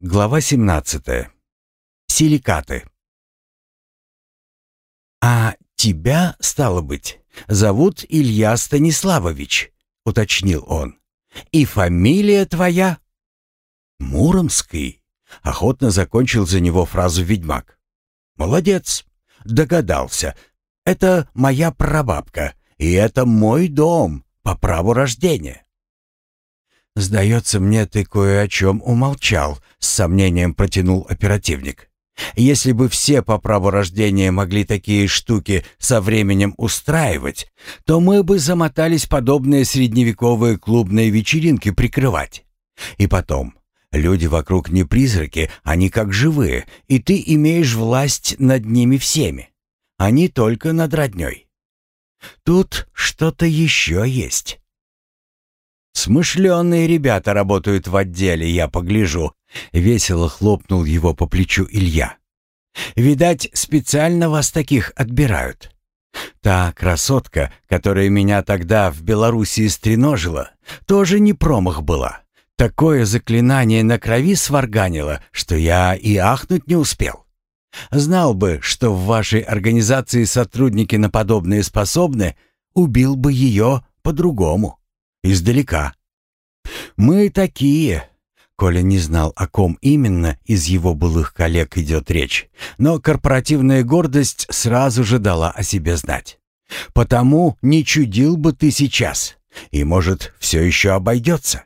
Глава 17. Силикаты. «А тебя, стало быть, зовут Илья Станиславович», — уточнил он. «И фамилия твоя?» «Муромский», — охотно закончил за него фразу ведьмак. «Молодец, догадался. Это моя прабабка, и это мой дом по праву рождения». «Сдается мне, ты кое о чем умолчал», — с сомнением протянул оперативник. «Если бы все по праву рождения могли такие штуки со временем устраивать, то мы бы замотались подобные средневековые клубные вечеринки прикрывать. И потом, люди вокруг не призраки, они как живые, и ты имеешь власть над ними всеми, а не только над родней. Тут что-то еще есть». «Смышленые ребята работают в отделе, я погляжу», — весело хлопнул его по плечу Илья. «Видать, специально вас таких отбирают. Та красотка, которая меня тогда в Белоруссии стреножила, тоже не промах была. Такое заклинание на крови сварганило, что я и ахнуть не успел. Знал бы, что в вашей организации сотрудники на подобные способны, убил бы ее по-другому» издалека. «Мы такие». Коля не знал, о ком именно из его былых коллег идет речь, но корпоративная гордость сразу же дала о себе знать. «Потому не чудил бы ты сейчас, и, может, все еще обойдется».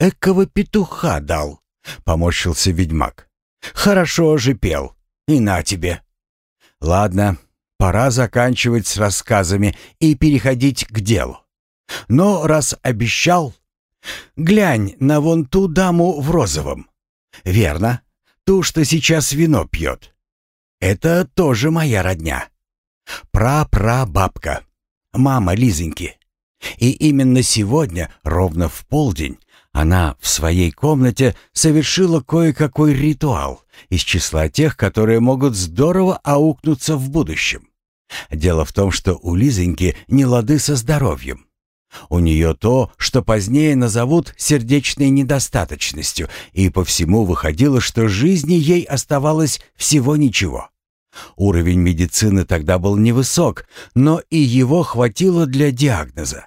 «Экого петуха дал», — поморщился ведьмак. «Хорошо же пел, и на тебе». «Ладно, пора заканчивать с рассказами и переходить к делу. Но раз обещал, глянь на вон ту даму в розовом. Верно, ту, что сейчас вино пьет. Это тоже моя родня. Пра-пра-бабка, мама Лизоньки. И именно сегодня, ровно в полдень, она в своей комнате совершила кое-какой ритуал из числа тех, которые могут здорово аукнуться в будущем. Дело в том, что у Лизоньки не лады со здоровьем. У нее то, что позднее назовут сердечной недостаточностью, и по всему выходило, что жизни ей оставалось всего ничего. Уровень медицины тогда был невысок, но и его хватило для диагноза.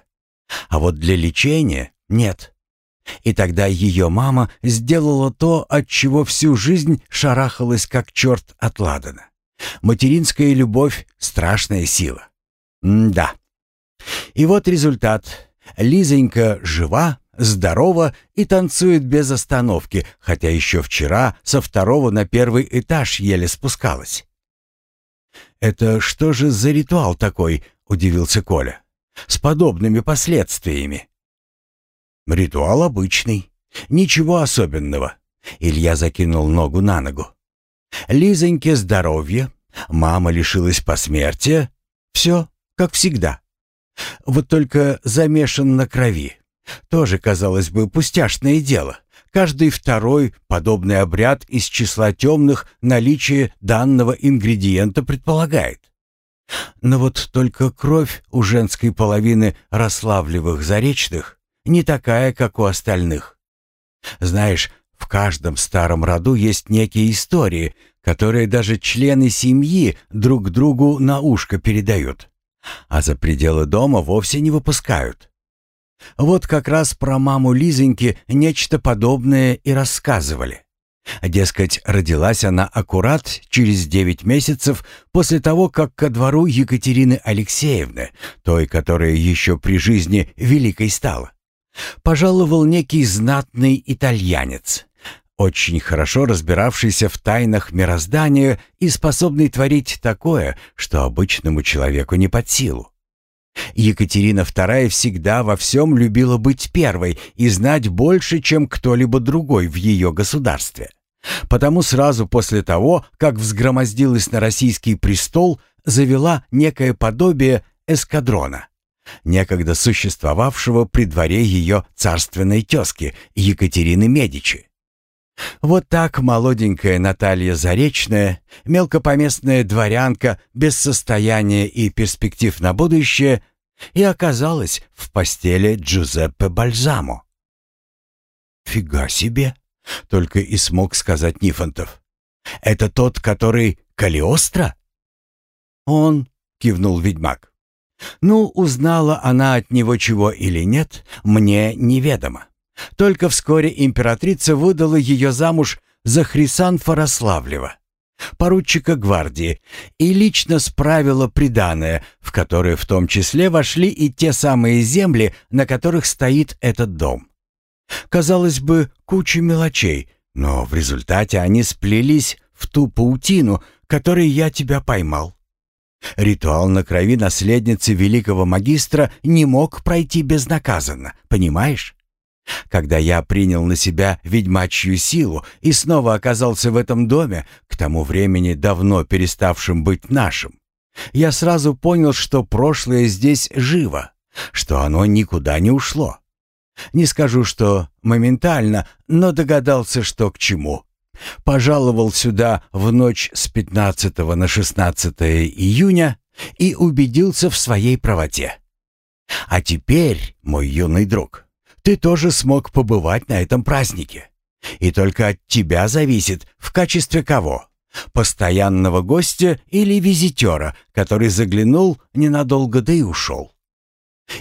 А вот для лечения нет. И тогда ее мама сделала то, от чего всю жизнь шарахалась как черт от ладана. Материнская любовь — страшная сила. М да. И вот результат. Лизонька жива, здорова и танцует без остановки, хотя еще вчера со второго на первый этаж еле спускалась. «Это что же за ритуал такой?» — удивился Коля. «С подобными последствиями». «Ритуал обычный. Ничего особенного». Илья закинул ногу на ногу. «Лизоньке здоровье, мама лишилась посмертия. Все, как всегда». Вот только замешан на крови. Тоже, казалось бы, пустяшное дело. Каждый второй подобный обряд из числа темных наличие данного ингредиента предполагает. Но вот только кровь у женской половины Рославлевых Заречных не такая, как у остальных. Знаешь, в каждом старом роду есть некие истории, которые даже члены семьи друг другу на ушко передают а за пределы дома вовсе не выпускают. Вот как раз про маму Лизоньки нечто подобное и рассказывали. Дескать, родилась она аккурат через девять месяцев после того, как ко двору Екатерины Алексеевны, той, которая еще при жизни великой стала, пожаловал некий знатный итальянец, очень хорошо разбиравшийся в тайнах мироздания и способный творить такое, что обычному человеку не под силу. Екатерина II всегда во всем любила быть первой и знать больше, чем кто-либо другой в ее государстве. Потому сразу после того, как взгромоздилась на российский престол, завела некое подобие эскадрона, некогда существовавшего при дворе ее царственной тезки Екатерины Медичи. Вот так молоденькая Наталья Заречная, мелкопоместная дворянка без состояния и перспектив на будущее, и оказалась в постели Джузеппе Бальзамо. «Фига себе!» Только и смог сказать Нифонтов. «Это тот, который Калиостро?» «Он», — кивнул ведьмак. «Ну, узнала она от него чего или нет, мне неведомо. Только вскоре императрица выдала ее замуж за Хрисан Фарославлева, поручика гвардии, и лично справила приданое, в которое в том числе вошли и те самые земли, на которых стоит этот дом. Казалось бы, куча мелочей, но в результате они сплелись в ту паутину, которой я тебя поймал. Ритуал на крови наследницы великого магистра не мог пройти безнаказанно, понимаешь? Когда я принял на себя ведьмачью силу и снова оказался в этом доме, к тому времени давно переставшим быть нашим, я сразу понял, что прошлое здесь живо, что оно никуда не ушло. Не скажу, что моментально, но догадался, что к чему. Пожаловал сюда в ночь с 15 на 16 июня и убедился в своей правоте. А теперь, мой юный друг, ты тоже смог побывать на этом празднике. И только от тебя зависит, в качестве кого. Постоянного гостя или визитера, который заглянул ненадолго да и ушел.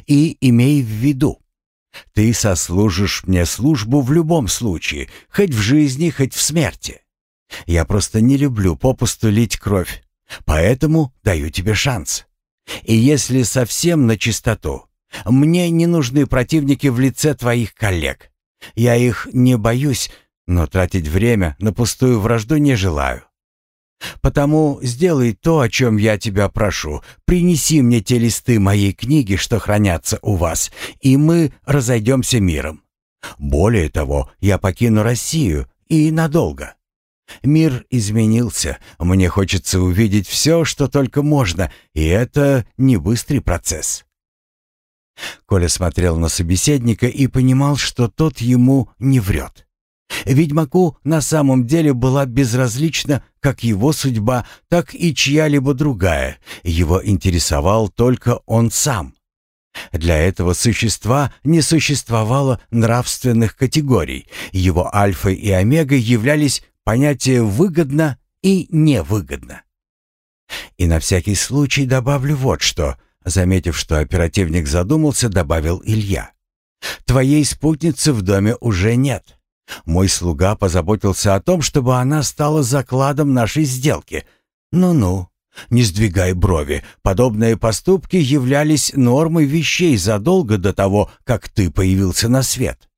И имей в виду, ты сослужишь мне службу в любом случае, хоть в жизни, хоть в смерти. Я просто не люблю попусту лить кровь, поэтому даю тебе шанс. И если совсем на чистоту, мне не нужны противники в лице твоих коллег. Я их не боюсь, но тратить время на пустую вражду не желаю. Потому сделай то, о чем я тебя прошу. Принеси мне те листы моей книги, что хранятся у вас, и мы разойдемся миром. Более того, я покину Россию и надолго. Мир изменился. Мне хочется увидеть все, что только можно, и это не быстрый процесс. Коля смотрел на собеседника и понимал, что тот ему не врет. Ведьмаку на самом деле была безразлична как его судьба, так и чья-либо другая. Его интересовал только он сам. Для этого существа не существовало нравственных категорий. Его альфой и омегой являлись понятия «выгодно» и «невыгодно». И на всякий случай добавлю вот что, заметив, что оперативник задумался, добавил Илья. «Твоей спутницы в доме уже нет». Мой слуга позаботился о том, чтобы она стала закладом нашей сделки. Ну-ну, не сдвигай брови. Подобные поступки являлись нормой вещей задолго до того, как ты появился на свет.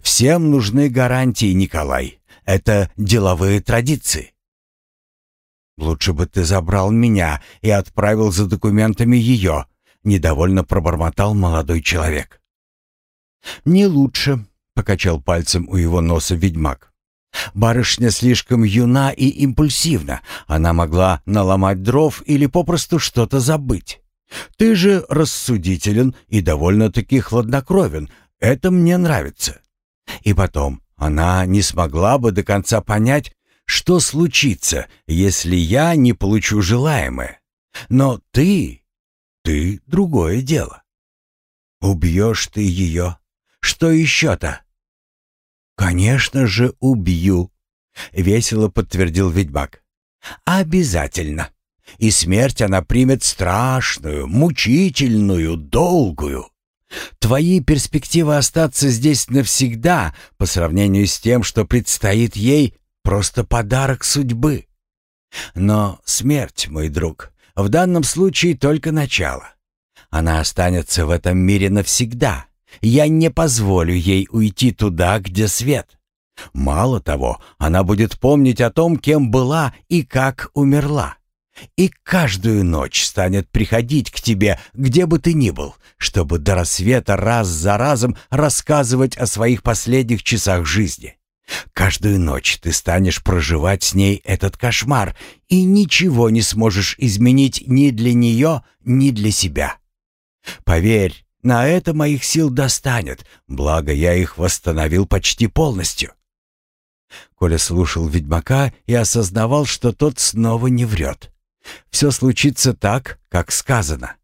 Всем нужны гарантии, Николай. Это деловые традиции. Лучше бы ты забрал меня и отправил за документами ее, недовольно пробормотал молодой человек. Не лучше, покачал пальцем у его носа ведьмак. Барышня слишком юна и импульсивна. Она могла наломать дров или попросту что-то забыть. Ты же рассудителен и довольно-таки хладнокровен. Это мне нравится. И потом, она не смогла бы до конца понять, что случится, если я не получу желаемое. Но ты... ты другое дело. Убьешь ты ее. Что еще-то? «Конечно же убью», — весело подтвердил ведьмак. «Обязательно. И смерть она примет страшную, мучительную, долгую. Твои перспективы остаться здесь навсегда по сравнению с тем, что предстоит ей, просто подарок судьбы. Но смерть, мой друг, в данном случае только начало. Она останется в этом мире навсегда, я не позволю ей уйти туда, где свет. Мало того, она будет помнить о том, кем была и как умерла. И каждую ночь станет приходить к тебе, где бы ты ни был, чтобы до рассвета раз за разом рассказывать о своих последних часах жизни. Каждую ночь ты станешь проживать с ней этот кошмар и ничего не сможешь изменить ни для нее, ни для себя. Поверь, на это моих сил достанет, благо я их восстановил почти полностью. Коля слушал ведьмака и осознавал, что тот снова не врет. Все случится так, как сказано.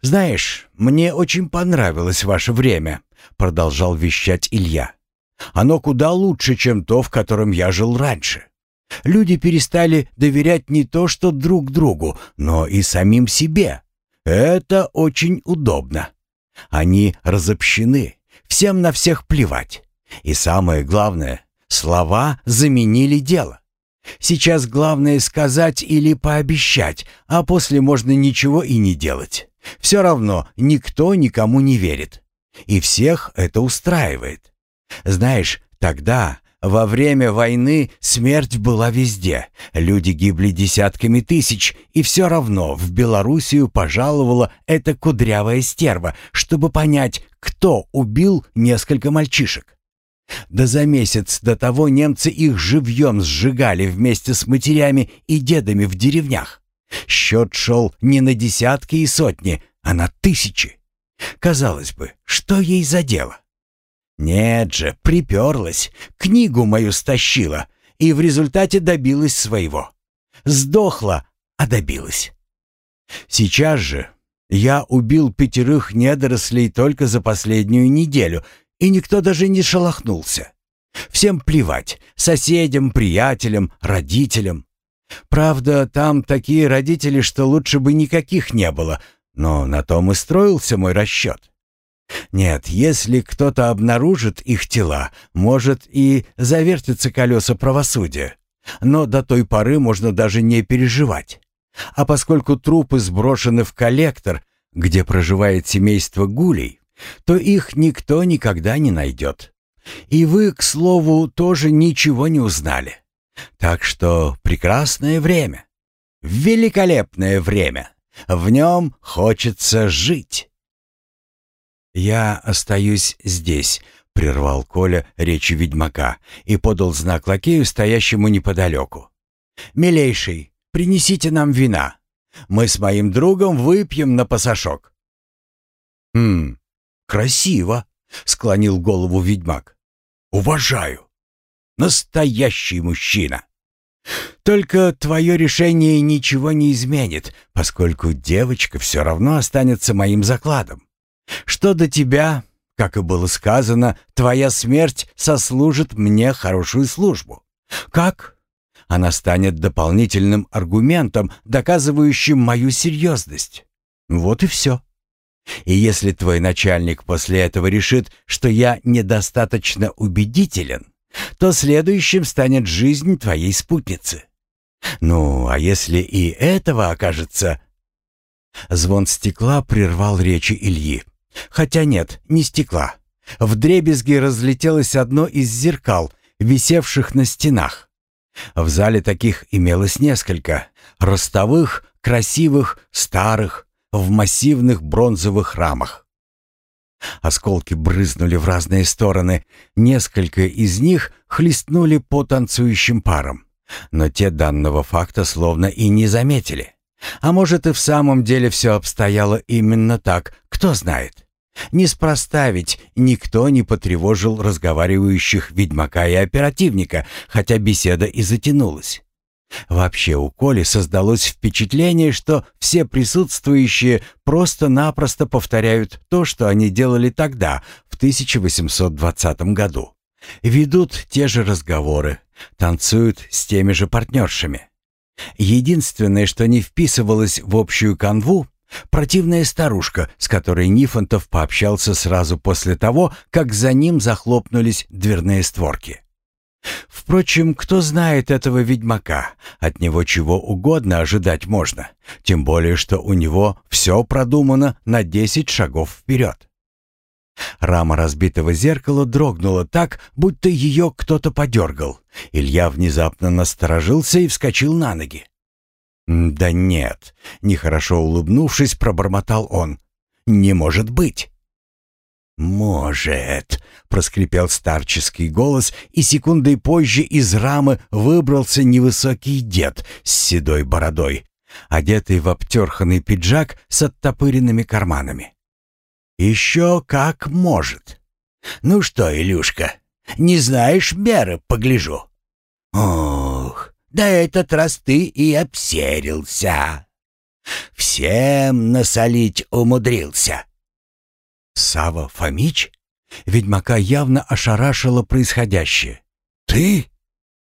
«Знаешь, мне очень понравилось ваше время», — продолжал вещать Илья. Оно куда лучше, чем то, в котором я жил раньше. Люди перестали доверять не то что друг другу, но и самим себе. Это очень удобно. Они разобщены, всем на всех плевать. И самое главное, слова заменили дело. Сейчас главное сказать или пообещать, а после можно ничего и не делать. Все равно никто никому не верит. И всех это устраивает. Знаешь, тогда, во время войны, смерть была везде. Люди гибли десятками тысяч, и все равно в Белоруссию пожаловала эта кудрявая стерва, чтобы понять, кто убил несколько мальчишек. Да за месяц до того немцы их живьем сжигали вместе с матерями и дедами в деревнях. Счет шел не на десятки и сотни, а на тысячи. Казалось бы, что ей за дело? Нет же, приперлась, книгу мою стащила и в результате добилась своего. Сдохла, а добилась. Сейчас же я убил пятерых недорослей только за последнюю неделю, и никто даже не шелохнулся. Всем плевать, соседям, приятелям, родителям. Правда, там такие родители, что лучше бы никаких не было, но на том и строился мой расчет. Нет, если кто-то обнаружит их тела, может и завертятся колеса правосудия. Но до той поры можно даже не переживать. А поскольку трупы сброшены в коллектор, где проживает семейство гулей, то их никто никогда не найдет. И вы, к слову, тоже ничего не узнали. Так что прекрасное время. Великолепное время. В нем хочется жить. «Я остаюсь здесь», — прервал Коля речи ведьмака и подал знак лакею, стоящему неподалеку. «Милейший, принесите нам вина. Мы с моим другом выпьем на пасашок». «Хм, красиво», — склонил голову ведьмак. «Уважаю. Настоящий мужчина». Только твое решение ничего не изменит, поскольку девочка все равно останется моим закладом. Что до тебя, как и было сказано, твоя смерть сослужит мне хорошую службу. Как? Она станет дополнительным аргументом, доказывающим мою серьезность. Вот и все. И если твой начальник после этого решит, что я недостаточно убедителен, то следующим станет жизнь твоей спутницы. Ну, а если и этого окажется... Звон стекла прервал речи Ильи. Хотя нет, не стекла. В дребезги разлетелось одно из зеркал, висевших на стенах. В зале таких имелось несколько. Ростовых, красивых, старых, в массивных бронзовых рамах. Осколки брызнули в разные стороны. Несколько из них хлестнули по танцующим парам. Но те данного факта словно и не заметили. А может и в самом деле все обстояло именно так, кто знает. Неспроста ведь никто не потревожил разговаривающих ведьмака и оперативника, хотя беседа и затянулась. Вообще у Коли создалось впечатление, что все присутствующие просто-напросто повторяют то, что они делали тогда, в 1820 году. Ведут те же разговоры, танцуют с теми же партнершами. Единственное, что не вписывалось в общую канву, противная старушка, с которой Нифонтов пообщался сразу после того, как за ним захлопнулись дверные створки. Впрочем, кто знает этого ведьмака? От него чего угодно ожидать можно. Тем более, что у него все продумано на десять шагов вперед. Рама разбитого зеркала дрогнула так, будто ее кто-то подергал. Илья внезапно насторожился и вскочил на ноги. «Да нет», — нехорошо улыбнувшись, пробормотал он. «Не может быть». «Может», — проскрипел старческий голос, и секундой позже из рамы выбрался невысокий дед с седой бородой, одетый в обтерханный пиджак с оттопыренными карманами. «Еще как может. Ну что, Илюшка, не знаешь меры, погляжу?» «Ох, да этот раз ты и обсерился. Всем насолить умудрился». Сава Фомич? Ведьмака явно ошарашило происходящее. «Ты?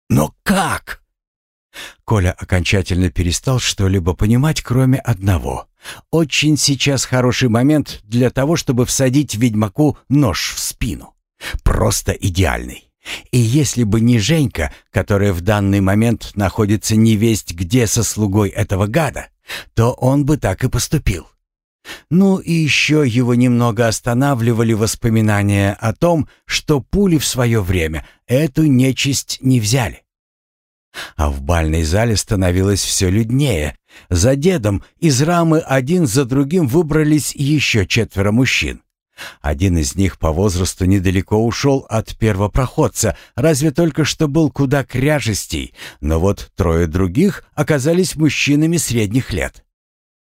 Но как?» Коля окончательно перестал что-либо понимать, кроме одного. Очень сейчас хороший момент для того, чтобы всадить ведьмаку нож в спину. Просто идеальный. И если бы не Женька, которая в данный момент находится невесть где со слугой этого гада, то он бы так и поступил. Ну и еще его немного останавливали воспоминания о том, что пули в свое время эту нечисть не взяли. А в бальной зале становилось все люднее. За дедом из рамы один за другим выбрались еще четверо мужчин. Один из них по возрасту недалеко ушел от первопроходца, разве только что был куда кряжестей, но вот трое других оказались мужчинами средних лет.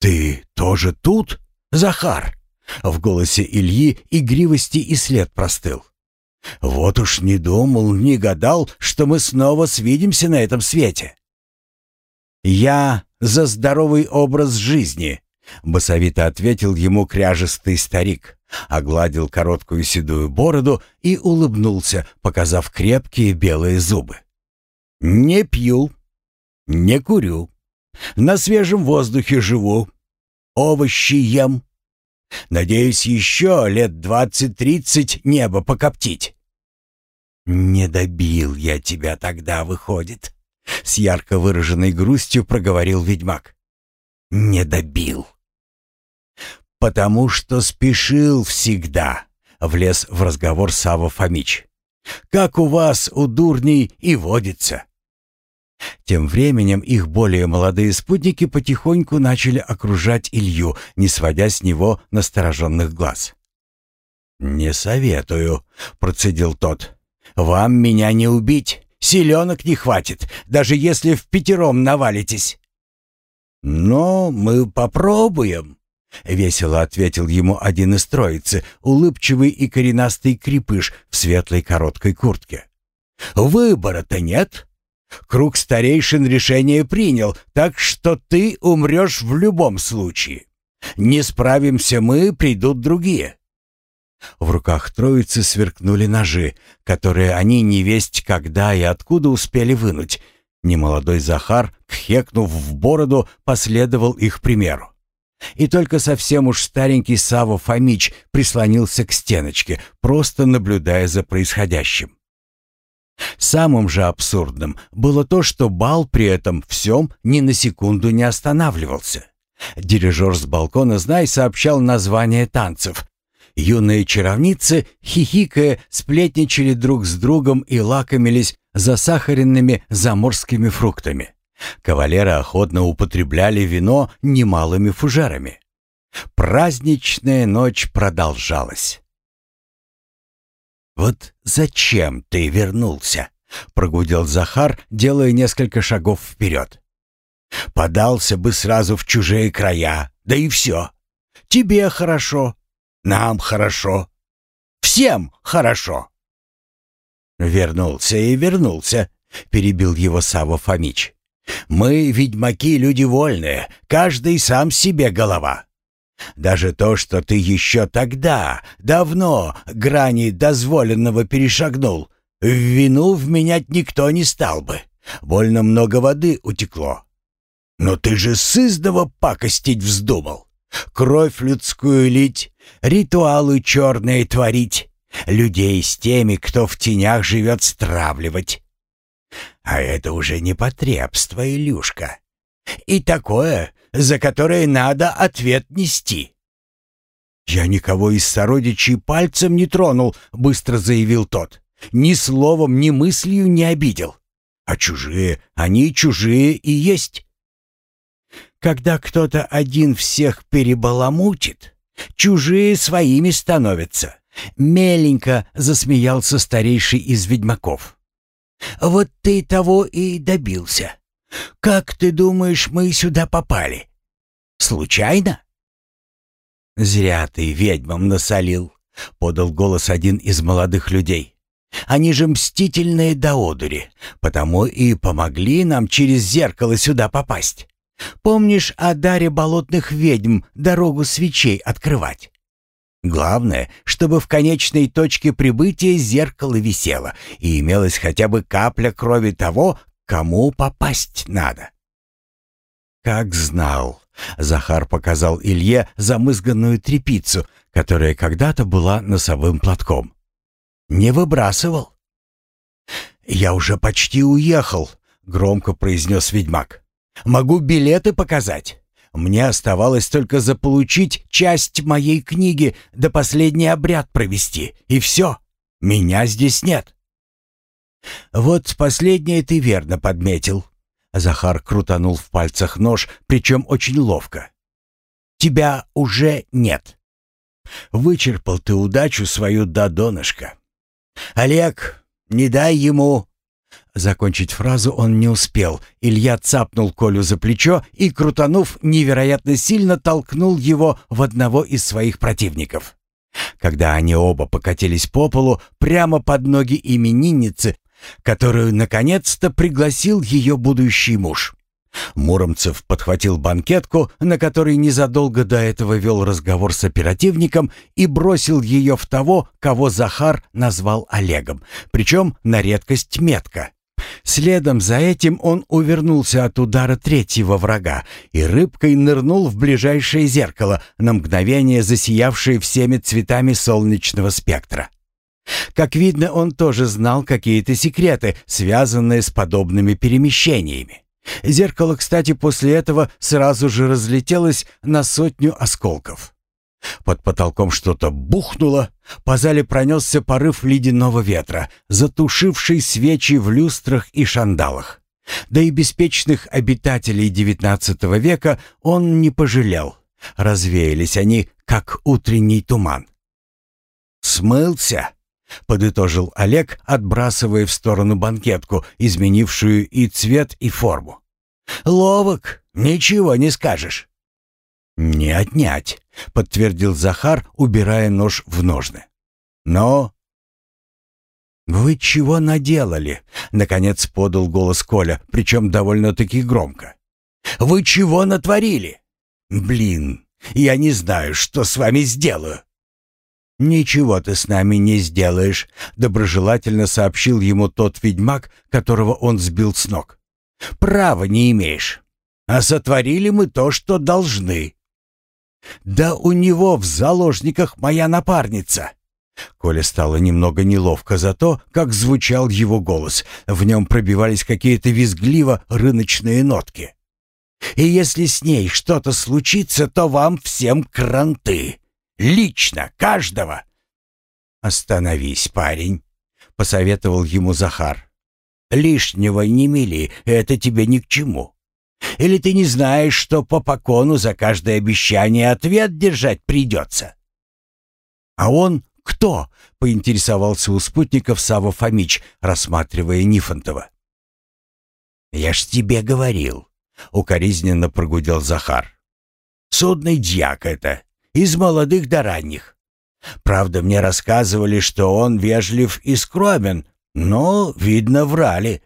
«Ты тоже тут, Захар?» В голосе Ильи игривости и след простыл. «Вот уж не думал, не гадал, что мы снова свидимся на этом свете». «Я за здоровый образ жизни», — басовито ответил ему кряжестый старик, огладил короткую седую бороду и улыбнулся, показав крепкие белые зубы. «Не пью, не курю, на свежем воздухе живу, овощи ем. Надеюсь, еще лет двадцать-тридцать небо покоптить». «Не добил я тебя тогда, выходит», — с ярко выраженной грустью проговорил ведьмак. «Не добил». «Потому что спешил всегда», — влез в разговор Сава Фомич. «Как у вас, у дурней, и водится». Тем временем их более молодые спутники потихоньку начали окружать Илью, не сводя с него настороженных глаз. «Не советую», — процедил тот. «Вам меня не убить, селенок не хватит, даже если в пятером навалитесь». «Но мы попробуем», — весело ответил ему один из троицы, улыбчивый и коренастый крепыш в светлой короткой куртке. «Выбора-то нет. Круг старейшин решение принял, так что ты умрешь в любом случае. Не справимся мы, придут другие». В руках троицы сверкнули ножи, которые они невесть когда и откуда успели вынуть. Немолодой Захар, кхекнув в бороду, последовал их примеру. И только совсем уж старенький Сава Фомич прислонился к стеночке, просто наблюдая за происходящим. Самым же абсурдным было то, что бал при этом всем ни на секунду не останавливался. Дирижер с балкона, знай, сообщал название танцев. Юные чаровницы, хихикая, сплетничали друг с другом и лакомились засахаренными заморскими фруктами. Кавалеры охотно употребляли вино немалыми фужерами. Праздничная ночь продолжалась. «Вот зачем ты вернулся?» — прогудел Захар, делая несколько шагов вперед. «Подался бы сразу в чужие края, да и все. Тебе хорошо, нам хорошо, всем хорошо». «Вернулся и вернулся», — перебил его Сава Фомич. Мы, ведьмаки, люди вольные, каждый сам себе голова. Даже то, что ты еще тогда, давно, грани дозволенного перешагнул, в вину вменять никто не стал бы. Больно много воды утекло. Но ты же сыздово пакостить вздумал. Кровь людскую лить, ритуалы черные творить, людей с теми, кто в тенях живет, стравливать. А это уже не потребство, Илюшка. И такое, за которое надо ответ нести. «Я никого из сородичей пальцем не тронул», — быстро заявил тот. «Ни словом, ни мыслью не обидел. А чужие, они чужие и есть». Когда кто-то один всех перебаламутит, чужие своими становятся. Меленько засмеялся старейший из ведьмаков. Вот ты того и добился. Как ты думаешь, мы сюда попали? Случайно? Зря ты ведьмам насолил, подал голос один из молодых людей. Они же мстительные до одури, потому и помогли нам через зеркало сюда попасть. Помнишь о даре болотных ведьм дорогу свечей открывать? Главное, чтобы в конечной точке прибытия зеркало висело и имелась хотя бы капля крови того, кому попасть надо. Как знал, Захар показал Илье замызганную трепицу, которая когда-то была носовым платком. Не выбрасывал. «Я уже почти уехал», — громко произнес ведьмак. «Могу билеты показать. Мне оставалось только заполучить часть моей книги, да последний обряд провести, и все. Меня здесь нет». «Вот последнее ты верно подметил». Захар крутанул в пальцах нож, причем очень ловко. «Тебя уже нет. Вычерпал ты удачу свою до донышка. Олег, не дай ему Закончить фразу он не успел. Илья цапнул Колю за плечо и, крутанув, невероятно сильно толкнул его в одного из своих противников. Когда они оба покатились по полу, прямо под ноги именинницы, которую наконец-то пригласил ее будущий муж. Муромцев подхватил банкетку, на которой незадолго до этого вел разговор с оперативником, и бросил ее в того, кого Захар назвал Олегом, причем на редкость метко. Следом за этим он увернулся от удара третьего врага и рыбкой нырнул в ближайшее зеркало, на мгновение засиявшее всеми цветами солнечного спектра. Как видно, он тоже знал какие-то секреты, связанные с подобными перемещениями. Зеркало, кстати, после этого сразу же разлетелось на сотню осколков. Под потолком что-то бухнуло, по зале пронесся порыв ледяного ветра, затушивший свечи в люстрах и шандалах. Да и беспечных обитателей XIX века он не пожалел. Развеялись они, как утренний туман. «Смылся?» — подытожил Олег, отбрасывая в сторону банкетку, изменившую и цвет, и форму. «Ловок, ничего не скажешь». «Не отнять», — подтвердил Захар, убирая нож в ножны. «Но...» «Вы чего наделали?» — наконец подал голос Коля, причем довольно-таки громко. «Вы чего натворили? Блин, я не знаю, что с вами сделаю». «Ничего ты с нами не сделаешь», — доброжелательно сообщил ему тот ведьмак, которого он сбил с ног. «Права не имеешь. А сотворили мы то, что должны». «Да у него в заложниках моя напарница!» Коле стало немного неловко за то, как звучал его голос. В нем пробивались какие-то визгливо рыночные нотки. «И если с ней что-то случится, то вам всем кранты. Лично, каждого!» «Остановись, парень», — посоветовал ему Захар. «Лишнего не мели, это тебе ни к чему. Или ты не знаешь, что по покону за каждое обещание ответ держать придется?» «А он кто?» — поинтересовался у спутников Сава Фомич, рассматривая Нифонтова. «Я ж тебе говорил», — укоризненно прогудел Захар. «Судный дьяк это, из молодых до ранних. Правда, мне рассказывали, что он вежлив и скромен, но, видно, врали.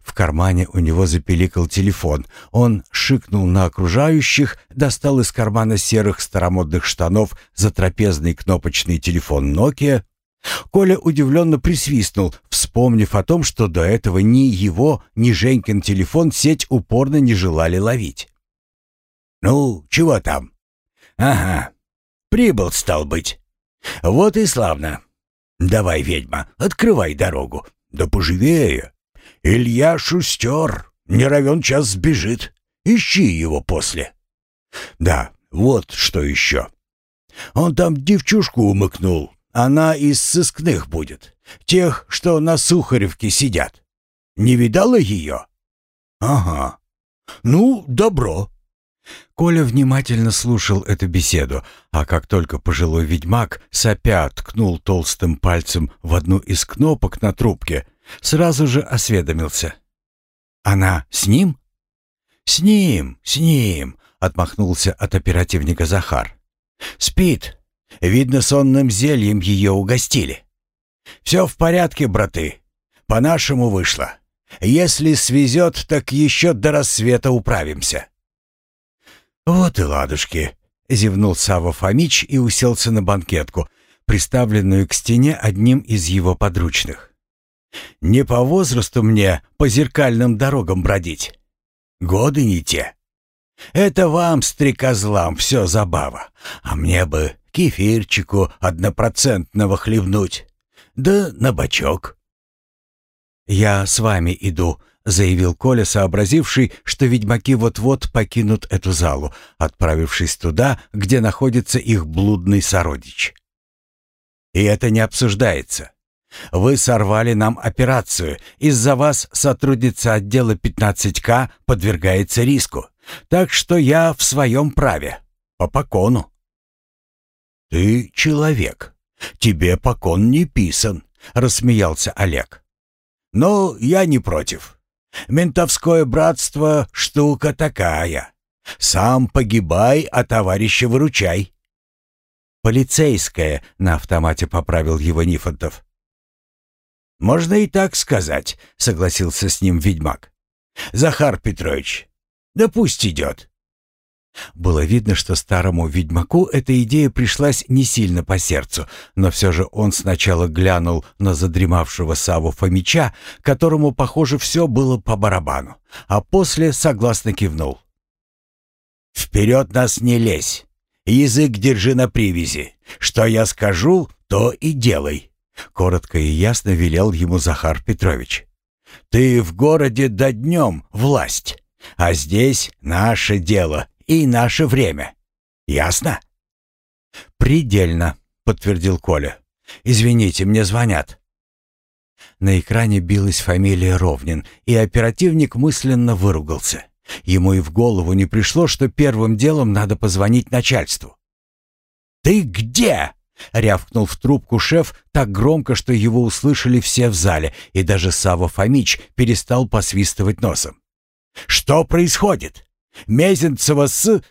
В кармане у него запеликал телефон. Он шикнул на окружающих, достал из кармана серых старомодных штанов затрапезный кнопочный телефон Nokia. Коля удивленно присвистнул, вспомнив о том, что до этого ни его, ни Женькин телефон сеть упорно не желали ловить. «Ну, чего там?» «Ага, прибыл, стал быть. Вот и славно. Давай, ведьма, открывай дорогу. Да поживее!» Илья шустер, не равен час сбежит. Ищи его после. Да, вот что еще. Он там девчушку умыкнул. Она из сыскных будет. Тех, что на Сухаревке сидят. Не видала ее? Ага. Ну, добро. Коля внимательно слушал эту беседу, а как только пожилой ведьмак сопя ткнул толстым пальцем в одну из кнопок на трубке — Сразу же осведомился. «Она с ним?» «С ним, с ним», — отмахнулся от оперативника Захар. «Спит. Видно, сонным зельем ее угостили. Все в порядке, браты. По-нашему вышло. Если свезет, так еще до рассвета управимся». «Вот и ладушки», — зевнул Сава Фомич и уселся на банкетку, приставленную к стене одним из его подручных. «Не по возрасту мне по зеркальным дорогам бродить. Годы не те. Это вам, стрекозлам, все забава, а мне бы кефирчику однопроцентного хлебнуть, да на бочок». «Я с вами иду», — заявил Коля, сообразивший, что ведьмаки вот-вот покинут эту залу, отправившись туда, где находится их блудный сородич. «И это не обсуждается. Вы сорвали нам операцию. Из-за вас сотрудница отдела 15К подвергается риску. Так что я в своем праве. По покону». «Ты человек. Тебе покон не писан», — рассмеялся Олег. Но я не против. Ментовское братство — штука такая. Сам погибай, а товарища выручай. «Полицейское», — на автомате поправил его Нифонтов. «Можно и так сказать», — согласился с ним ведьмак. «Захар Петрович, да пусть идет. Было видно, что старому ведьмаку эта идея пришлась не сильно по сердцу, но все же он сначала глянул на задремавшего Саву Фомича, которому, похоже, все было по барабану, а после согласно кивнул. «Вперед нас не лезь! Язык держи на привязи. Что я скажу, то и делай!» Коротко и ясно велел ему Захар Петрович. «Ты в городе до днем власть, а здесь наше дело и наше время. Ясно?» «Предельно», — подтвердил Коля. «Извините, мне звонят». На экране билась фамилия Ровнин, и оперативник мысленно выругался. Ему и в голову не пришло, что первым делом надо позвонить начальству. «Ты где?» — рявкнул в трубку шеф так громко, что его услышали все в зале, и даже Сава Фомич перестал посвистывать носом. «Что происходит? Мезенцева с...»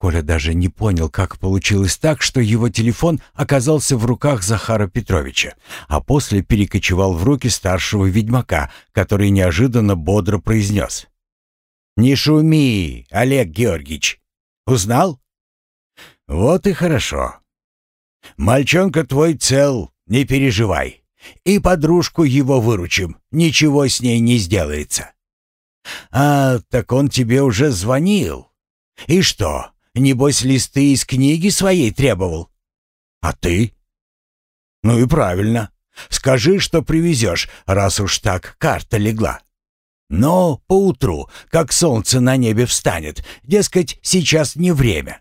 Коля даже не понял, как получилось так, что его телефон оказался в руках Захара Петровича, а после перекочевал в руки старшего ведьмака, который неожиданно бодро произнес. «Не шуми, Олег Георгиевич. Узнал?» «Вот и хорошо. Мальчонка твой цел, не переживай. И подружку его выручим, ничего с ней не сделается. «А, так он тебе уже звонил. И что, небось листы из книги своей требовал? А ты?» «Ну и правильно. Скажи, что привезешь, раз уж так карта легла. Но поутру, как солнце на небе встанет, дескать, сейчас не время.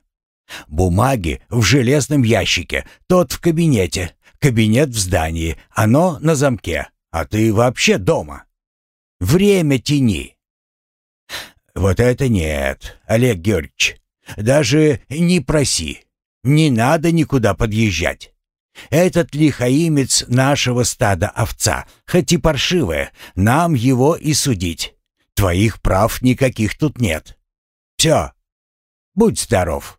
Бумаги в железном ящике, тот в кабинете, кабинет в здании, оно на замке, а ты вообще дома. Время тяни. «Вот это нет, Олег Георгиевич. Даже не проси. Не надо никуда подъезжать. Этот лихаимец нашего стада овца, хоть и паршивая, нам его и судить. Твоих прав никаких тут нет. Все. Будь здоров».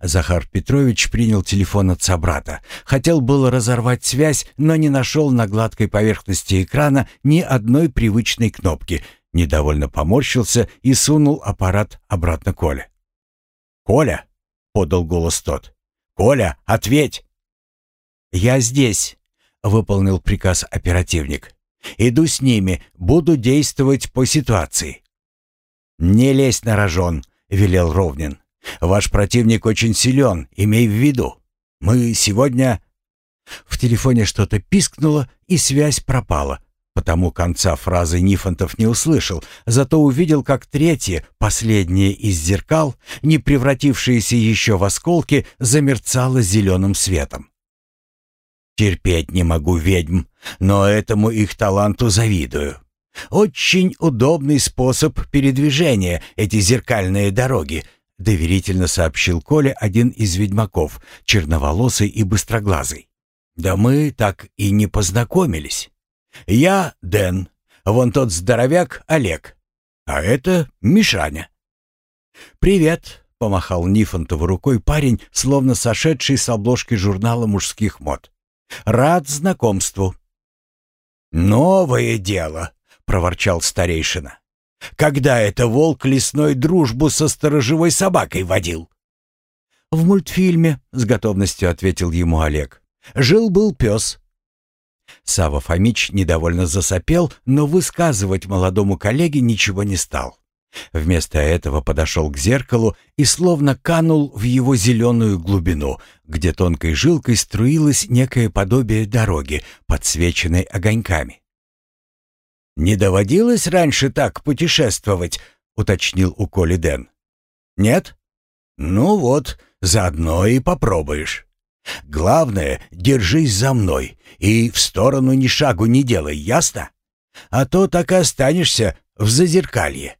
Захар Петрович принял телефон от собрата. Хотел было разорвать связь, но не нашел на гладкой поверхности экрана ни одной привычной кнопки — Недовольно поморщился и сунул аппарат обратно Коле. «Коля!» — подал голос тот. «Коля, ответь!» «Я здесь!» — выполнил приказ оперативник. «Иду с ними, буду действовать по ситуации». «Не лезь на рожон», — велел Ровнин. «Ваш противник очень силен, имей в виду. Мы сегодня...» В телефоне что-то пискнуло, и связь пропала, Потому конца фразы Нифонтов не услышал, зато увидел, как третье, последнее из зеркал, не превратившееся еще в осколки, замерцало зеленым светом. «Терпеть не могу ведьм, но этому их таланту завидую. Очень удобный способ передвижения, эти зеркальные дороги», доверительно сообщил Коля один из ведьмаков, черноволосый и быстроглазый. «Да мы так и не познакомились». «Я Дэн, вон тот здоровяк Олег, а это Мишаня». «Привет», — помахал Нифонтову рукой парень, словно сошедший с обложки журнала мужских мод. «Рад знакомству». «Новое дело», — проворчал старейшина. «Когда это волк лесной дружбу со сторожевой собакой водил?» «В мультфильме», — с готовностью ответил ему Олег. «Жил-был пес». Сава Фомич недовольно засопел, но высказывать молодому коллеге ничего не стал. Вместо этого подошел к зеркалу и словно канул в его зеленую глубину, где тонкой жилкой струилось некое подобие дороги, подсвеченной огоньками. «Не доводилось раньше так путешествовать?» — уточнил у Коли Дэн. «Нет? Ну вот, заодно и попробуешь. Главное, держись за мной и в сторону ни шагу не делай, ясно? А то так и останешься в зазеркалье».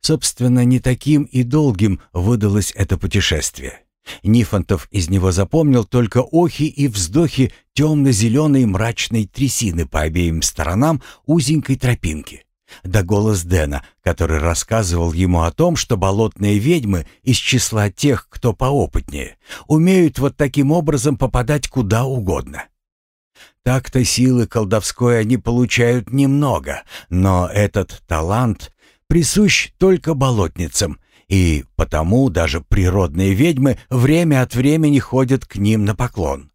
Собственно, не таким и долгим выдалось это путешествие. Нифонтов из него запомнил только охи и вздохи темно-зеленой мрачной трясины по обеим сторонам узенькой тропинки. Да голос Дэна, который рассказывал ему о том, что болотные ведьмы из числа тех, кто поопытнее, умеют вот таким образом попадать куда угодно. Так-то силы колдовской они получают немного, но этот талант присущ только болотницам, и потому даже природные ведьмы время от времени ходят к ним на поклон.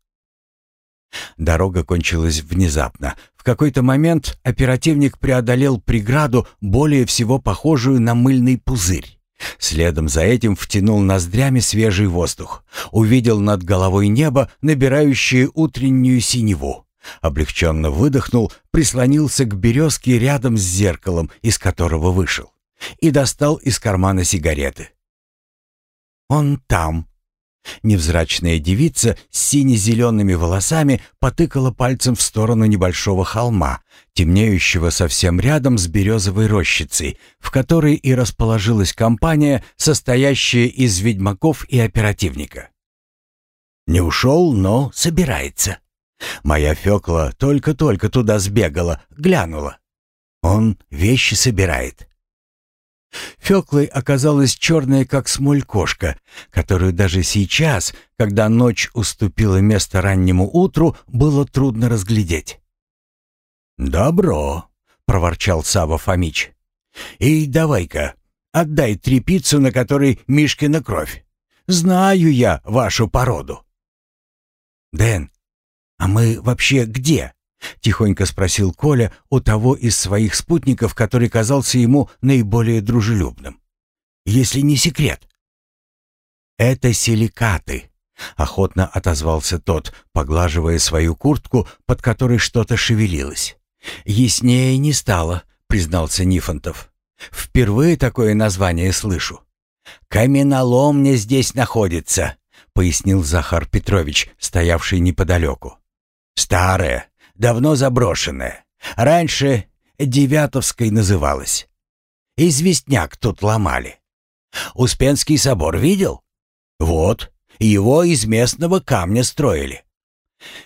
Дорога кончилась внезапно. В какой-то момент оперативник преодолел преграду, более всего похожую на мыльный пузырь. Следом за этим втянул ноздрями свежий воздух. Увидел над головой небо, набирающее утреннюю синеву. Облегченно выдохнул, прислонился к березке рядом с зеркалом, из которого вышел, и достал из кармана сигареты. «Он там». Невзрачная девица с сине-зелеными волосами потыкала пальцем в сторону небольшого холма, темнеющего совсем рядом с березовой рощицей, в которой и расположилась компания, состоящая из ведьмаков и оперативника. «Не ушел, но собирается». Моя Фёкла только-только туда сбегала, глянула. Он вещи собирает. Фёклой оказалась черная, как смоль кошка, которую даже сейчас, когда ночь уступила место раннему утру, было трудно разглядеть. «Добро», — проворчал Сава Фомич. «И давай-ка, отдай трепицу, на которой Мишкина кровь. Знаю я вашу породу». «Дэн, «А мы вообще где?» — тихонько спросил Коля у того из своих спутников, который казался ему наиболее дружелюбным. «Если не секрет». «Это силикаты», — охотно отозвался тот, поглаживая свою куртку, под которой что-то шевелилось. «Яснее не стало», — признался Нифонтов. «Впервые такое название слышу». «Каменоломня здесь находится», — пояснил Захар Петрович, стоявший неподалеку. Старая, давно заброшенная. Раньше Девятовской называлась. Известняк тут ломали. Успенский собор видел? Вот, его из местного камня строили.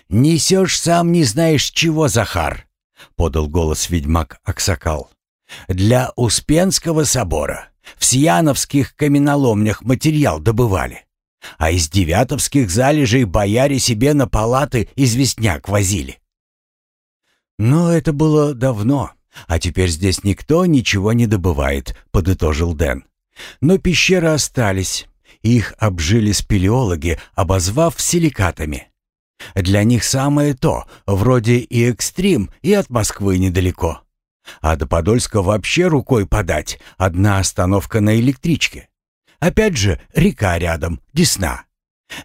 «Несешь сам не знаешь чего, Захар», — подал голос ведьмак Аксакал. «Для Успенского собора в Сияновских каменоломнях материал добывали а из девятовских залежей бояре себе на палаты известняк возили. «Но это было давно, а теперь здесь никто ничего не добывает», — подытожил Дэн. «Но пещеры остались, их обжили спелеологи, обозвав силикатами. Для них самое то, вроде и экстрим, и от Москвы недалеко. А до Подольска вообще рукой подать, одна остановка на электричке. Опять же, река рядом, Десна.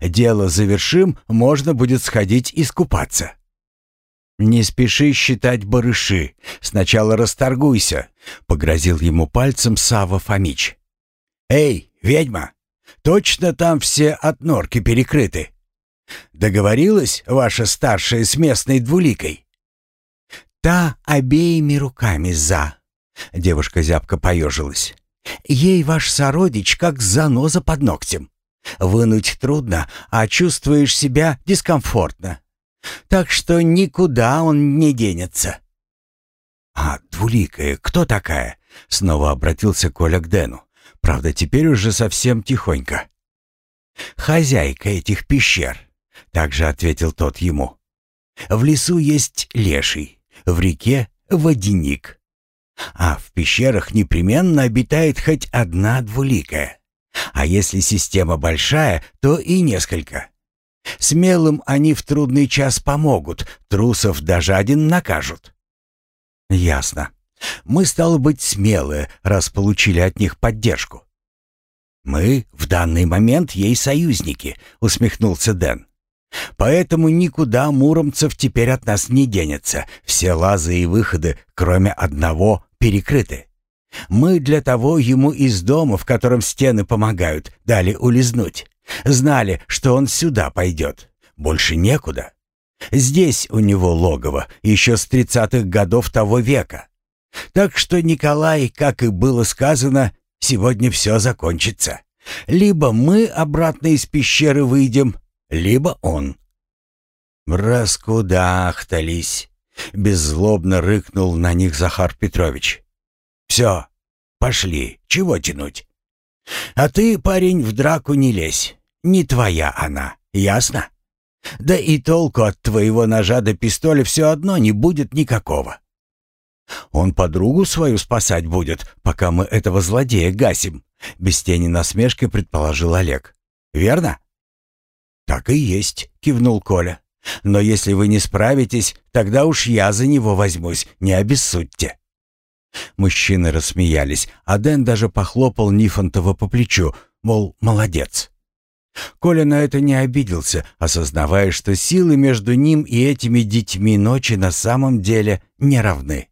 Дело завершим, можно будет сходить искупаться. «Не спеши считать барыши. Сначала расторгуйся», — погрозил ему пальцем Сава Фомич. «Эй, ведьма, точно там все от норки перекрыты? Договорилась ваша старшая с местной двуликой?» «Та обеими руками за», — девушка зябко поежилась. Ей ваш сородич как заноза под ногтем. Вынуть трудно, а чувствуешь себя дискомфортно. Так что никуда он не денется. «А двуликая кто такая?» — снова обратился Коля к Дэну. Правда, теперь уже совсем тихонько. «Хозяйка этих пещер», — также ответил тот ему. «В лесу есть леший, в реке — водяник, а в пещерах непременно обитает хоть одна двуликая. А если система большая, то и несколько. Смелым они в трудный час помогут, трусов даже один накажут. Ясно. Мы, стало быть, смелые, раз получили от них поддержку. Мы в данный момент ей союзники, усмехнулся Дэн. Поэтому никуда муромцев теперь от нас не денется. Все лазы и выходы, кроме одного, перекрыты. Мы для того ему из дома, в котором стены помогают, дали улизнуть. Знали, что он сюда пойдет. Больше некуда. Здесь у него логово, еще с тридцатых годов того века. Так что, Николай, как и было сказано, сегодня все закончится. Либо мы обратно из пещеры выйдем, либо он. «Раскудахтались!» — беззлобно рыкнул на них Захар Петрович. «Все, пошли, чего тянуть? А ты, парень, в драку не лезь, не твоя она, ясно? Да и толку от твоего ножа до пистоля все одно не будет никакого. Он подругу свою спасать будет, пока мы этого злодея гасим», — без тени насмешки предположил Олег. «Верно?» «Так и есть», — кивнул Коля. «Но если вы не справитесь, тогда уж я за него возьмусь, не обессудьте». Мужчины рассмеялись, а Дэн даже похлопал Нифонтова по плечу, мол, молодец. Коля на это не обиделся, осознавая, что силы между ним и этими детьми ночи на самом деле не равны.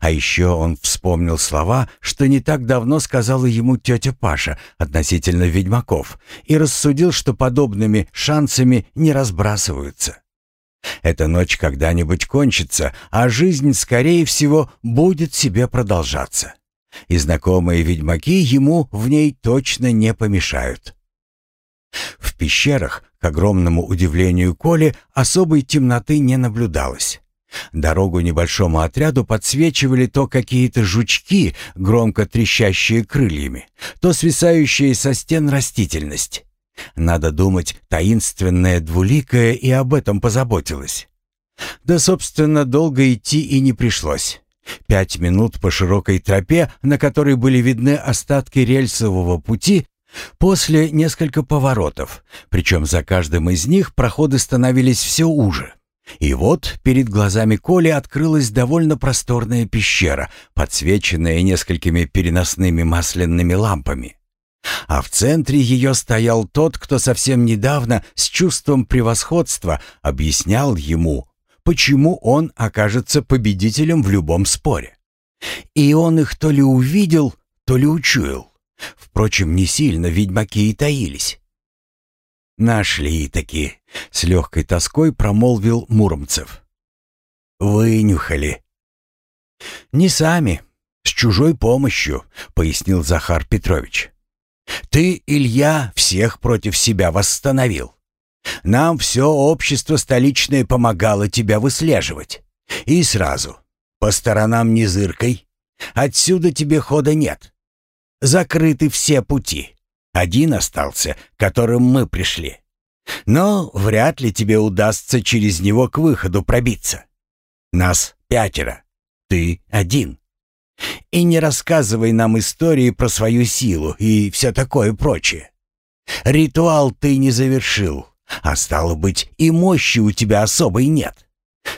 А еще он вспомнил слова, что не так давно сказала ему тетя Паша относительно ведьмаков, и рассудил, что подобными шансами не разбрасываются. Эта ночь когда-нибудь кончится, а жизнь, скорее всего, будет себе продолжаться. И знакомые ведьмаки ему в ней точно не помешают. В пещерах, к огромному удивлению Коли, особой темноты не наблюдалось. Дорогу небольшому отряду подсвечивали то какие-то жучки, громко трещащие крыльями, то свисающие со стен растительность. Надо думать, таинственная двуликая и об этом позаботилась. Да, собственно, долго идти и не пришлось. Пять минут по широкой тропе, на которой были видны остатки рельсового пути, после несколько поворотов, причем за каждым из них проходы становились все уже. И вот перед глазами Коли открылась довольно просторная пещера, подсвеченная несколькими переносными масляными лампами. А в центре ее стоял тот, кто совсем недавно с чувством превосходства объяснял ему, почему он окажется победителем в любом споре. И он их то ли увидел, то ли учуял. Впрочем, не сильно ведьмаки и таились. «Нашли-таки», — с легкой тоской промолвил Муромцев. «Вынюхали». «Не сами, с чужой помощью», — пояснил Захар Петрович. «Ты, Илья, всех против себя восстановил. Нам все общество столичное помогало тебя выслеживать. И сразу, по сторонам не зыркой, отсюда тебе хода нет. Закрыты все пути. Один остался, которым мы пришли. Но вряд ли тебе удастся через него к выходу пробиться. Нас пятеро, ты один. И не рассказывай нам истории про свою силу и все такое прочее. Ритуал ты не завершил, а стало быть, и мощи у тебя особой нет.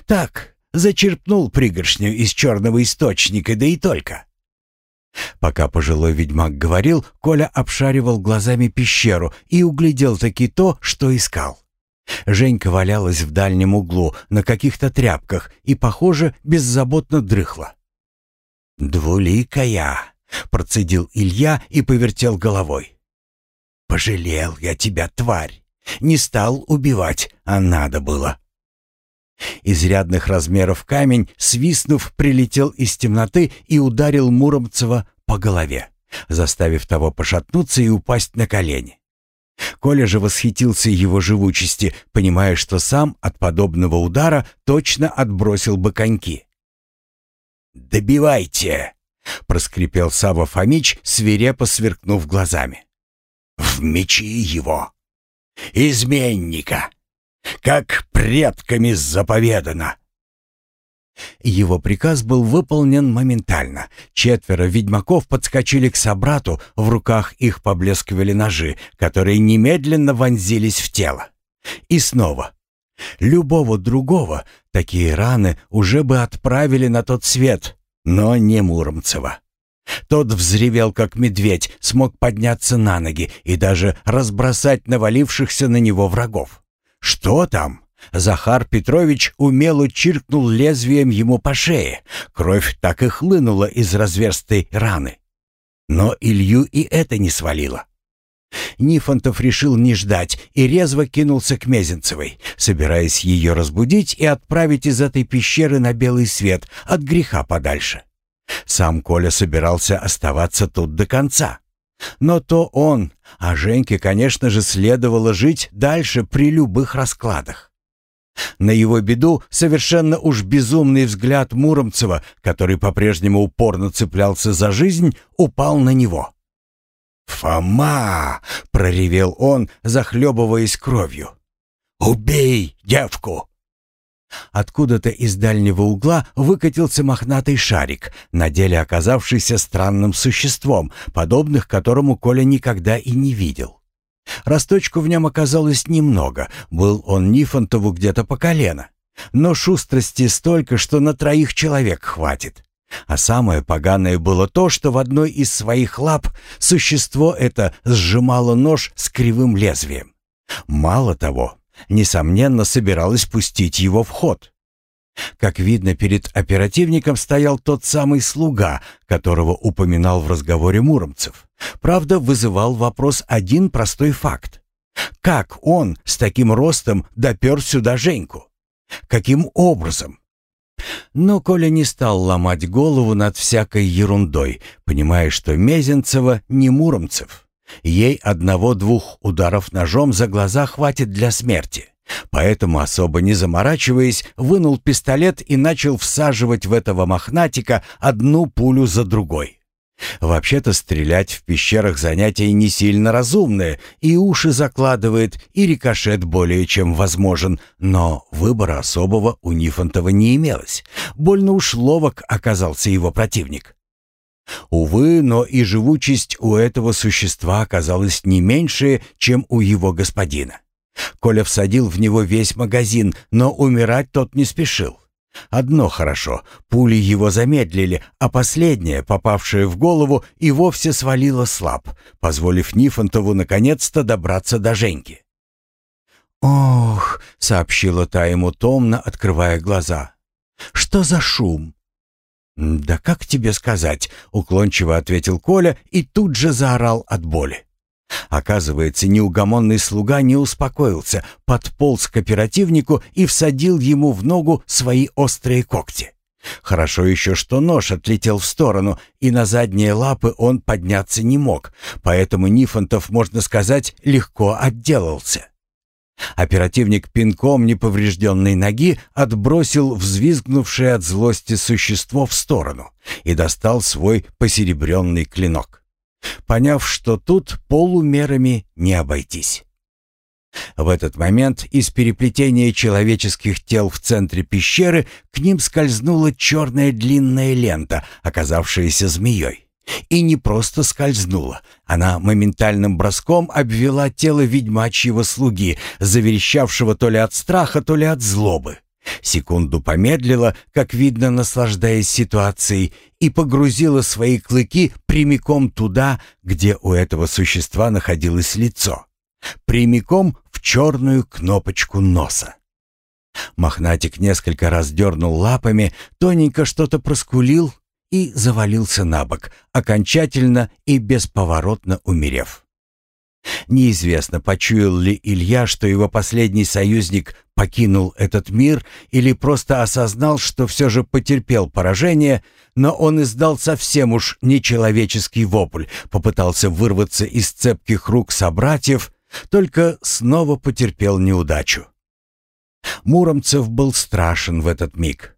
Так, зачерпнул пригоршню из черного источника, да и только. Пока пожилой ведьмак говорил, Коля обшаривал глазами пещеру и углядел таки то, что искал. Женька валялась в дальнем углу на каких-то тряпках и, похоже, беззаботно дрыхла. «Двуликая!» — процедил Илья и повертел головой. «Пожалел я тебя, тварь! Не стал убивать, а надо было!» Изрядных размеров камень, свистнув, прилетел из темноты и ударил Муромцева по голове, заставив того пошатнуться и упасть на колени. Коля же восхитился его живучести, понимая, что сам от подобного удара точно отбросил бы коньки. «Добивайте!» — проскрипел Сава Фомич, свирепо сверкнув глазами. «В мечи его! Изменника!» Как предками заповедано. Его приказ был выполнен моментально. Четверо ведьмаков подскочили к собрату, в руках их поблескивали ножи, которые немедленно вонзились в тело. И снова. Любого другого такие раны уже бы отправили на тот свет, но не Муромцева. Тот взревел, как медведь, смог подняться на ноги и даже разбросать навалившихся на него врагов. Что там? Захар Петрович умело чиркнул лезвием ему по шее. Кровь так и хлынула из разверстой раны. Но Илью и это не свалило. Нифонтов решил не ждать и резво кинулся к Мезенцевой, собираясь ее разбудить и отправить из этой пещеры на белый свет от греха подальше. Сам Коля собирался оставаться тут до конца. Но то он, а Женьке, конечно же, следовало жить дальше при любых раскладах. На его беду совершенно уж безумный взгляд Муромцева, который по-прежнему упорно цеплялся за жизнь, упал на него. «Фома!» — проревел он, захлебываясь кровью. «Убей девку!» Откуда-то из дальнего угла выкатился мохнатый шарик, на деле оказавшийся странным существом, подобных которому Коля никогда и не видел. Росточку в нем оказалось немного, был он Нифонтову где-то по колено. Но шустрости столько, что на троих человек хватит. А самое поганое было то, что в одной из своих лап существо это сжимало нож с кривым лезвием. Мало того, несомненно, собиралось пустить его в ход. Как видно, перед оперативником стоял тот самый слуга, которого упоминал в разговоре Муромцев. Правда, вызывал вопрос один простой факт. Как он с таким ростом допер сюда Женьку? Каким образом? Но Коля не стал ломать голову над всякой ерундой, понимая, что Мезенцева не Муромцев. Ей одного-двух ударов ножом за глаза хватит для смерти. Поэтому, особо не заморачиваясь, вынул пистолет и начал всаживать в этого мохнатика одну пулю за другой. Вообще-то стрелять в пещерах занятие не сильно разумное, и уши закладывает, и рикошет более чем возможен, но выбора особого у Нифонтова не имелось. Больно уж ловок оказался его противник. Увы, но и живучесть у этого существа оказалась не меньше, чем у его господина. Коля всадил в него весь магазин, но умирать тот не спешил. Одно хорошо, пули его замедлили, а последняя, попавшая в голову, и вовсе свалила слаб, позволив Нифонтову наконец-то добраться до Женьки. «Ох!» — сообщила та ему томно, открывая глаза. «Что за шум?» «Да как тебе сказать?» — уклончиво ответил Коля и тут же заорал от боли. Оказывается, неугомонный слуга не успокоился, подполз к оперативнику и всадил ему в ногу свои острые когти. Хорошо еще, что нож отлетел в сторону, и на задние лапы он подняться не мог, поэтому Нифонтов, можно сказать, легко отделался. Оперативник пинком неповрежденной ноги отбросил взвизгнувшее от злости существо в сторону и достал свой посеребренный клинок поняв, что тут полумерами не обойтись. В этот момент из переплетения человеческих тел в центре пещеры к ним скользнула черная длинная лента, оказавшаяся змеей. И не просто скользнула, она моментальным броском обвела тело ведьмачьего слуги, заверещавшего то ли от страха, то ли от злобы. Секунду помедлила, как видно, наслаждаясь ситуацией, и погрузила свои клыки прямиком туда, где у этого существа находилось лицо. Прямиком в черную кнопочку носа. Мохнатик несколько раз дернул лапами, тоненько что-то проскулил и завалился на бок, окончательно и бесповоротно умерев. Неизвестно, почуял ли Илья, что его последний союзник покинул этот мир или просто осознал, что все же потерпел поражение, но он издал совсем уж нечеловеческий вопль, попытался вырваться из цепких рук собратьев, только снова потерпел неудачу. Муромцев был страшен в этот миг.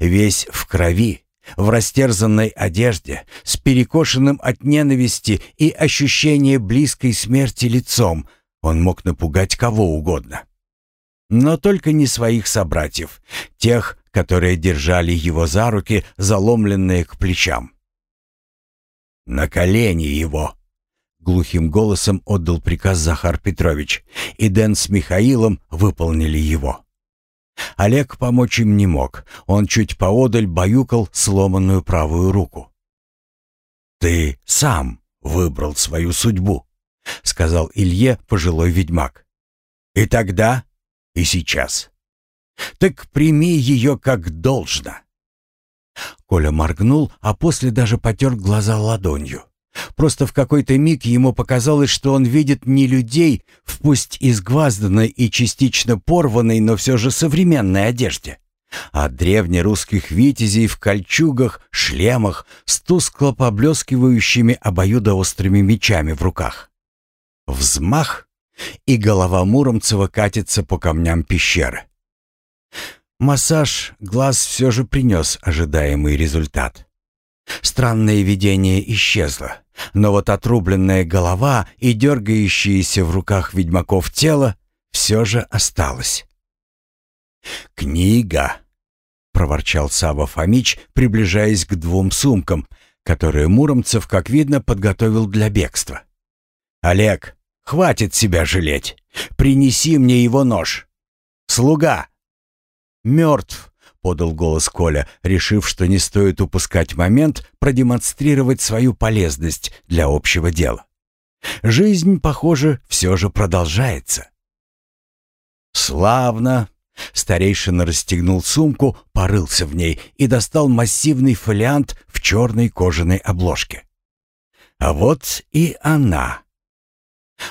Весь в крови, в растерзанной одежде, с перекошенным от ненависти и ощущения близкой смерти лицом, он мог напугать кого угодно. Но только не своих собратьев, тех, которые держали его за руки, заломленные к плечам. «На колени его!» Глухим голосом отдал приказ Захар Петрович, и Дэн с Михаилом выполнили его. Олег помочь им не мог, он чуть поодаль баюкал сломанную правую руку. «Ты сам выбрал свою судьбу», — сказал Илье пожилой ведьмак. «И тогда, и сейчас. Так прими ее как должно». Коля моргнул, а после даже потер глаза ладонью. Просто в какой-то миг ему показалось, что он видит не людей в пусть изгвазданной и частично порванной, но все же современной одежде, а древнерусских витязей в кольчугах, шлемах с тускло поблескивающими обоюдоострыми мечами в руках. Взмах, и голова Муромцева катится по камням пещеры. Массаж глаз все же принес ожидаемый результат. Странное видение исчезло, но вот отрубленная голова и дергающееся в руках ведьмаков тело все же осталось. «Книга!» — проворчал Сава Фомич, приближаясь к двум сумкам, которые Муромцев, как видно, подготовил для бегства. «Олег, хватит себя жалеть! Принеси мне его нож! Слуга!» «Мертв!» Подал голос Коля, решив, что не стоит упускать момент продемонстрировать свою полезность для общего дела. Жизнь, похоже, все же продолжается. «Славно!» Старейшина расстегнул сумку, порылся в ней и достал массивный фолиант в черной кожаной обложке. А вот и она.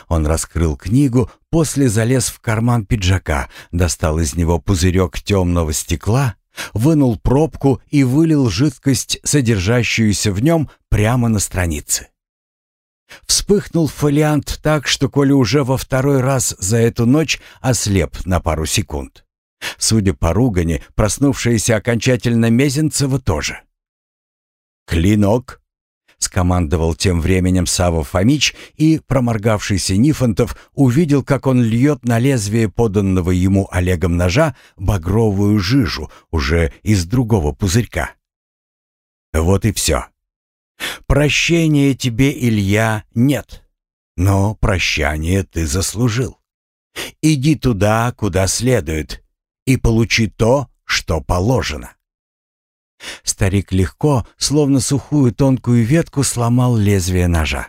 Он раскрыл книгу, после залез в карман пиджака, достал из него пузырек темного стекла вынул пробку и вылил жидкость, содержащуюся в нем, прямо на странице. Вспыхнул фолиант так, что Коля уже во второй раз за эту ночь ослеп на пару секунд. Судя по ругани, проснувшаяся окончательно Мезенцева тоже. «Клинок!» — скомандовал тем временем Сава Фомич, и проморгавшийся Нифонтов увидел, как он льет на лезвие поданного ему Олегом ножа багровую жижу уже из другого пузырька. Вот и все. Прощения тебе, Илья, нет, но прощание ты заслужил. Иди туда, куда следует, и получи то, что положено. Старик легко, словно сухую тонкую ветку, сломал лезвие ножа.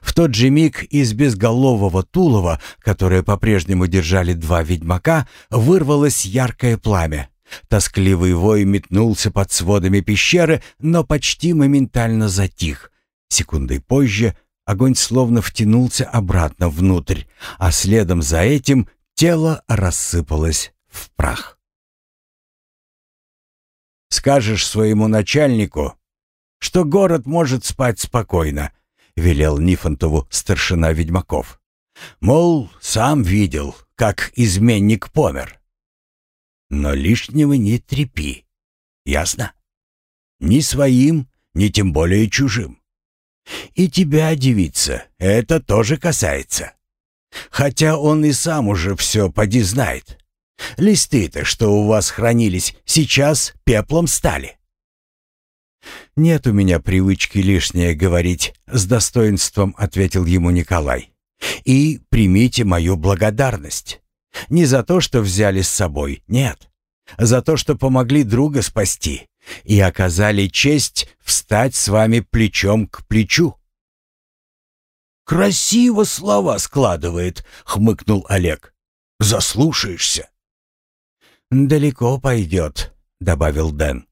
В тот же миг из безголового тулова, которое по-прежнему держали два ведьмака, вырвалось яркое пламя. Тоскливый вой метнулся под сводами пещеры, но почти моментально затих. Секундой позже огонь словно втянулся обратно внутрь, а следом за этим тело рассыпалось в прах. Скажешь своему начальнику, что город может спать спокойно, велел Нифонтову старшина ведьмаков. Мол, сам видел, как изменник помер. Но лишнего не трепи. Ясно? Ни своим, ни тем более чужим. И тебя, девица, это тоже касается. Хотя он и сам уже все поди знает. Листы-то, что у вас хранились, сейчас пеплом стали. «Нет у меня привычки лишнее говорить», — с достоинством ответил ему Николай. «И примите мою благодарность. Не за то, что взяли с собой, нет. За то, что помогли друга спасти и оказали честь встать с вами плечом к плечу». «Красиво слова складывает», — хмыкнул Олег. «Заслушаешься». «Далеко пойдет», — добавил Дэн.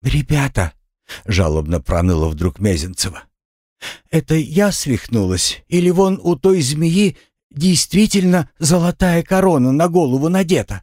«Ребята», — жалобно проныла вдруг Мезенцева, — «это я свихнулась? Или вон у той змеи действительно золотая корона на голову надета?»